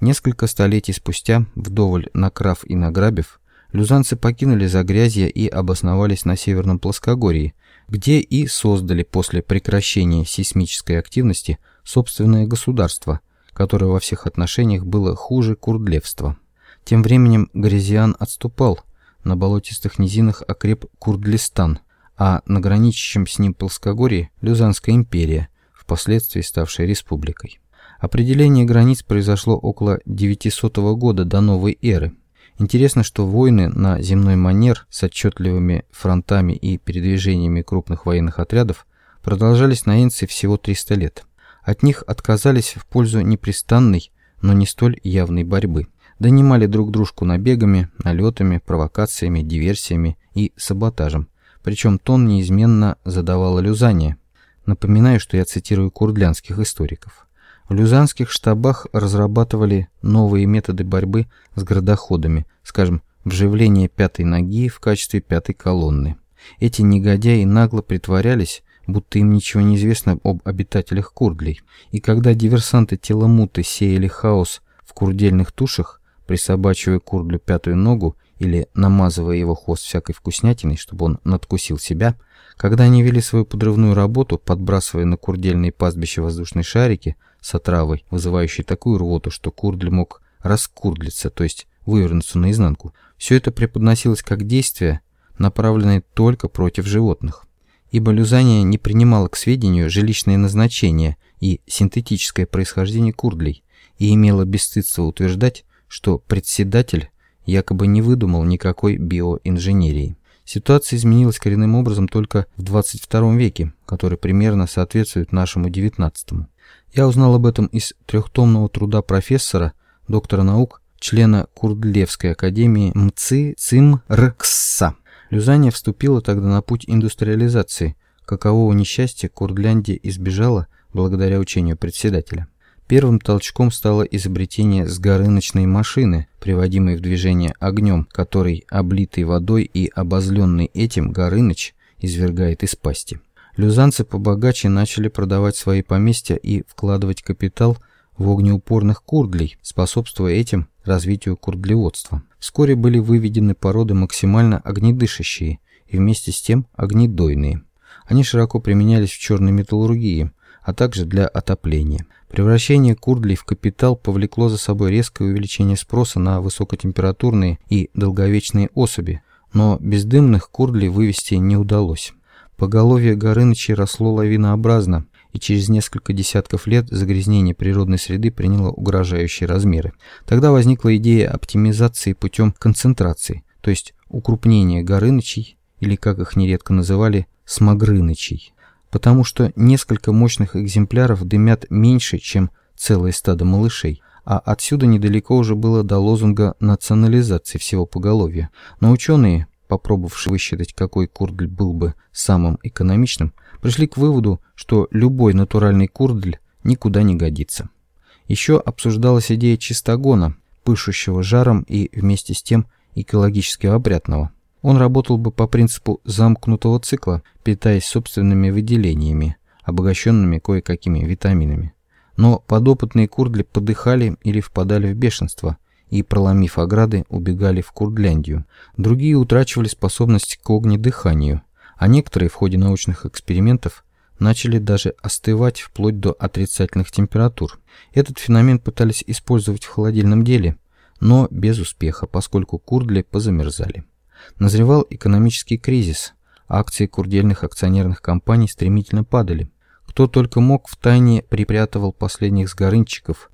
S1: Несколько столетий спустя, вдоволь накрав и награбив, люзанцы покинули Загрязье и обосновались на Северном плоскогорье, где и создали после прекращения сейсмической активности собственное государство, которое во всех отношениях было хуже курдлевства. Тем временем Грязиан отступал, на болотистых низинах окреп Курдлистан, а на граничащем с ним плоскогорье – Люзанская империя, впоследствии ставшая республикой. Определение границ произошло около 900 года до новой эры. Интересно, что войны на земной манер с отчетливыми фронтами и передвижениями крупных военных отрядов продолжались на Энции всего 300 лет. От них отказались в пользу непрестанной, но не столь явной борьбы донимали друг дружку набегами, налетами, провокациями, диверсиями и саботажем. Причем тон неизменно задавала Люзания. Напоминаю, что я цитирую курдлянских историков. В люзанских штабах разрабатывали новые методы борьбы с градоходами, скажем, вживление пятой ноги в качестве пятой колонны. Эти негодяи нагло притворялись, будто им ничего не известно об обитателях Курдлей, и когда диверсанты Теламуты сеяли хаос в курдельных тушах, присобачивая Курдлю пятую ногу или намазывая его хвост всякой вкуснятиной, чтобы он надкусил себя, когда они вели свою подрывную работу, подбрасывая на курдельные пастбища воздушные шарики с отравой, вызывающей такую рвоту, что Курдль мог раскурдлиться, то есть вывернуться наизнанку, все это преподносилось как действие, направленное только против животных. Ибо Люзания не принимала к сведению жилищное назначение и синтетическое происхождение курдлей и имела бесстыдство утверждать, что председатель якобы не выдумал никакой биоинженерии. Ситуация изменилась коренным образом только в 22 веке, который примерно соответствует нашему 19 -му. Я узнал об этом из трехтомного труда профессора, доктора наук, члена Курдлевской академии МЦИ ЦИМ РКСА. Люзания вступила тогда на путь индустриализации, какового несчастья Курдляндия избежала благодаря учению председателя. Первым толчком стало изобретение сгорыночной машины, приводимой в движение огнем, который, облитый водой и обозленный этим, Горыныч извергает из пасти. Люзанцы побогаче начали продавать свои поместья и вкладывать капитал в огнеупорных курдлей, способствуя этим развитию курдлеводства. Вскоре были выведены породы максимально огнедышащие и вместе с тем огнедойные. Они широко применялись в черной металлургии, а также для отопления. Превращение курдлей в капитал повлекло за собой резкое увеличение спроса на высокотемпературные и долговечные особи, но бездымных курдлей вывести не удалось. Поголовье Горынычей росло лавинообразно, и через несколько десятков лет загрязнение природной среды приняло угрожающие размеры. Тогда возникла идея оптимизации путем концентрации, то есть укрупнения Горынычей, или как их нередко называли, Смогрынычей потому что несколько мощных экземпляров дымят меньше, чем целое стадо малышей, а отсюда недалеко уже было до лозунга национализации всего поголовья. Но ученые, попробовавшие высчитать, какой курдль был бы самым экономичным, пришли к выводу, что любой натуральный курдль никуда не годится. Еще обсуждалась идея чистогона, пышущего жаром и вместе с тем экологически опрятного. Он работал бы по принципу замкнутого цикла, питаясь собственными выделениями, обогащенными кое-какими витаминами. Но подопытные курдли подыхали или впадали в бешенство и, проломив ограды, убегали в Курдляндию. Другие утрачивали способность к огнедыханию, а некоторые в ходе научных экспериментов начали даже остывать вплоть до отрицательных температур. Этот феномен пытались использовать в холодильном деле, но без успеха, поскольку курдли позамерзали. Назревал экономический кризис. Акции курдельных акционерных компаний стремительно падали. Кто только мог, в тайне припрятывал последних сгорынчиков.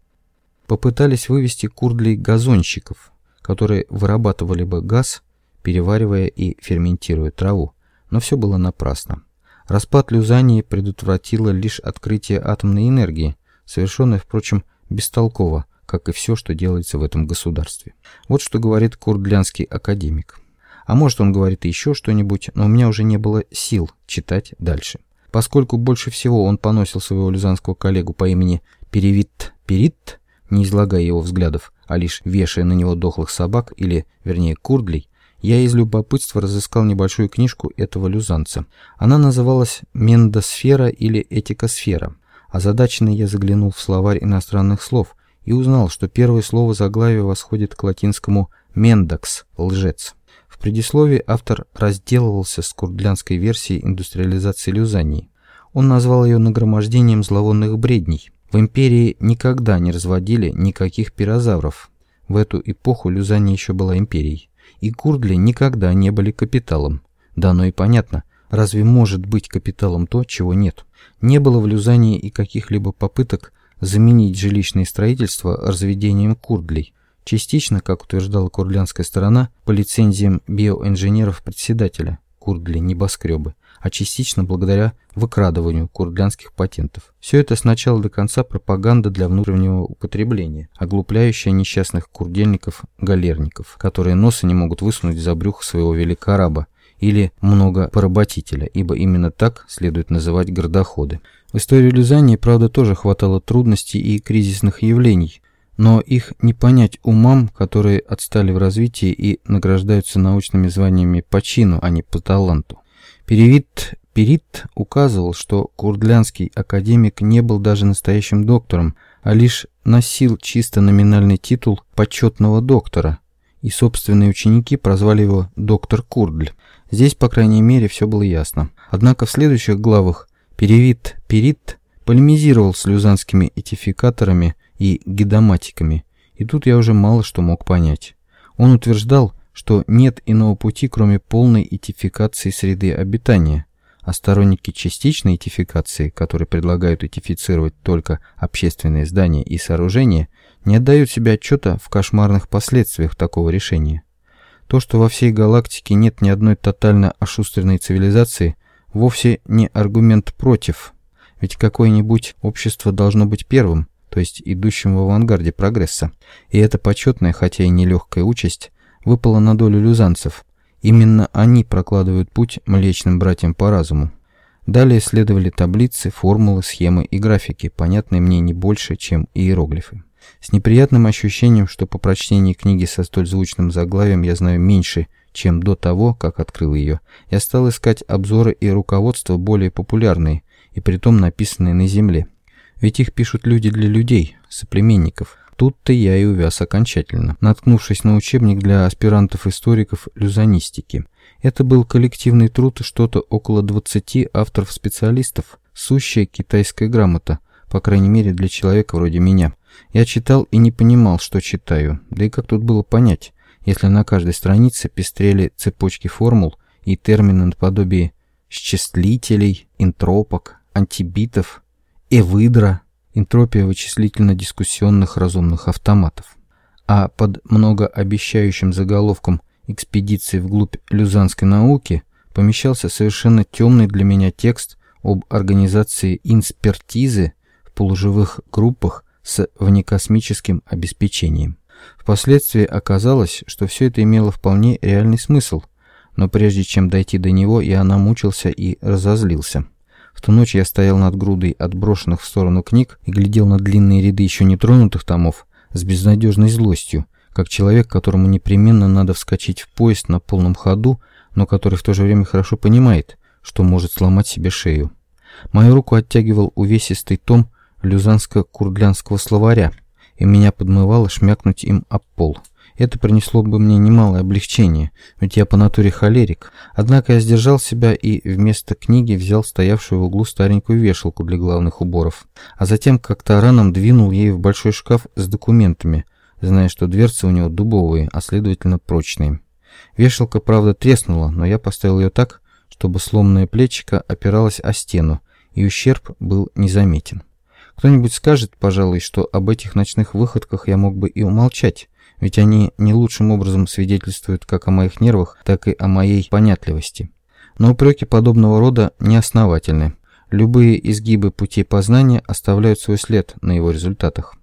S1: Попытались вывести курдлей газонщиков, которые вырабатывали бы газ, переваривая и ферментируя траву. Но все было напрасно. Распад Люзании предотвратило лишь открытие атомной энергии, совершенное, впрочем, бестолково, как и все, что делается в этом государстве. Вот что говорит курдлянский академик. А может, он говорит еще что-нибудь, но у меня уже не было сил читать дальше. Поскольку больше всего он поносил своего люзанского коллегу по имени Перевит Перит, не излагая его взглядов, а лишь вешая на него дохлых собак, или, вернее, курдлей, я из любопытства разыскал небольшую книжку этого люзанца. Она называлась «Мендосфера» или «Этикосфера». Озадаченный я заглянул в словарь иностранных слов и узнал, что первое слово заглавия восходит к латинскому «мендакс» – «лжец». В предисловии автор разделывался с курдлянской версией индустриализации Люзании. Он назвал ее нагромождением зловонных бредней. В империи никогда не разводили никаких пирозавров. В эту эпоху Люзания еще была империей. И курдли никогда не были капиталом. Да, но и понятно, разве может быть капиталом то, чего нет? Не было в Люзании и каких-либо попыток заменить жилищное строительство разведением курдлей. Частично, как утверждала курдлянская сторона, по лицензиям биоинженеров-председателя Курдли небоскребы, а частично благодаря выкрадыванию курдлянских патентов. Все это с начала до конца пропаганда для внутреннего употребления, оглупляющая несчастных курдельников-галерников, которые носа не могут высунуть за брюхо своего великораба или многопоработителя, ибо именно так следует называть гордоходы. В истории Люзании, правда, тоже хватало трудностей и кризисных явлений, но их не понять умам, которые отстали в развитии и награждаются научными званиями по чину, а не по таланту. Перевид Перит указывал, что курдлянский академик не был даже настоящим доктором, а лишь носил чисто номинальный титул почетного доктора, и собственные ученики прозвали его «доктор Курдль». Здесь, по крайней мере, все было ясно. Однако в следующих главах Перевид Перит полемизировал с люзанскими этификаторами и гидоматиками, и тут я уже мало что мог понять. Он утверждал, что нет иного пути, кроме полной этификации среды обитания, а сторонники частичной этификации, которые предлагают этифицировать только общественные здания и сооружения, не отдают себе отчета в кошмарных последствиях такого решения. То, что во всей галактике нет ни одной тотально ошустренной цивилизации, вовсе не аргумент против, ведь какое-нибудь общество должно быть первым, то есть идущим в авангарде прогресса. И эта почетная, хотя и нелегкая участь, выпала на долю люзанцев. Именно они прокладывают путь млечным братьям по разуму. Далее следовали таблицы, формулы, схемы и графики, понятные мне не больше, чем иероглифы. С неприятным ощущением, что по прочтении книги со столь звучным заглавием я знаю меньше, чем до того, как открыл ее, я стал искать обзоры и руководства более популярные, и притом написанные на земле. Ведь их пишут люди для людей, соплеменников. Тут-то я и увяз окончательно, наткнувшись на учебник для аспирантов-историков люзанистики. Это был коллективный труд что-то около 20 авторов-специалистов, сущая китайская грамота, по крайней мере для человека вроде меня. Я читал и не понимал, что читаю, да и как тут было понять, если на каждой странице пестрели цепочки формул и термины наподобие счислителей, интропок, антибитов, эвыдра, энтропия вычислительно-дискуссионных разумных автоматов. А под многообещающим заголовком «Экспедиции вглубь люзанской науки» помещался совершенно темный для меня текст об организации инспертизы в полуживых группах с внекосмическим обеспечением. Впоследствии оказалось, что все это имело вполне реальный смысл, но прежде чем дойти до него, я намучился и разозлился. В ту ночь я стоял над грудой отброшенных в сторону книг и глядел на длинные ряды еще нетронутых томов с безнадежной злостью, как человек, которому непременно надо вскочить в поезд на полном ходу, но который в то же время хорошо понимает, что может сломать себе шею. Мою руку оттягивал увесистый том люзанско-курдлянского словаря, и меня подмывало шмякнуть им об пол. Это принесло бы мне немалое облегчение, ведь я по натуре холерик. Однако я сдержал себя и вместо книги взял стоявшую в углу старенькую вешалку для главных уборов. А затем как-то раном двинул ей в большой шкаф с документами, зная, что дверцы у него дубовые, а следовательно прочные. Вешалка, правда, треснула, но я поставил ее так, чтобы сломанное плечико опиралось о стену, и ущерб был незаметен. Кто-нибудь скажет, пожалуй, что об этих ночных выходках я мог бы и умолчать, ведь они не лучшим образом свидетельствуют как о моих нервах, так и о моей понятливости. Но упреки подобного рода неосновательны. Любые изгибы путей познания оставляют свой след на его результатах.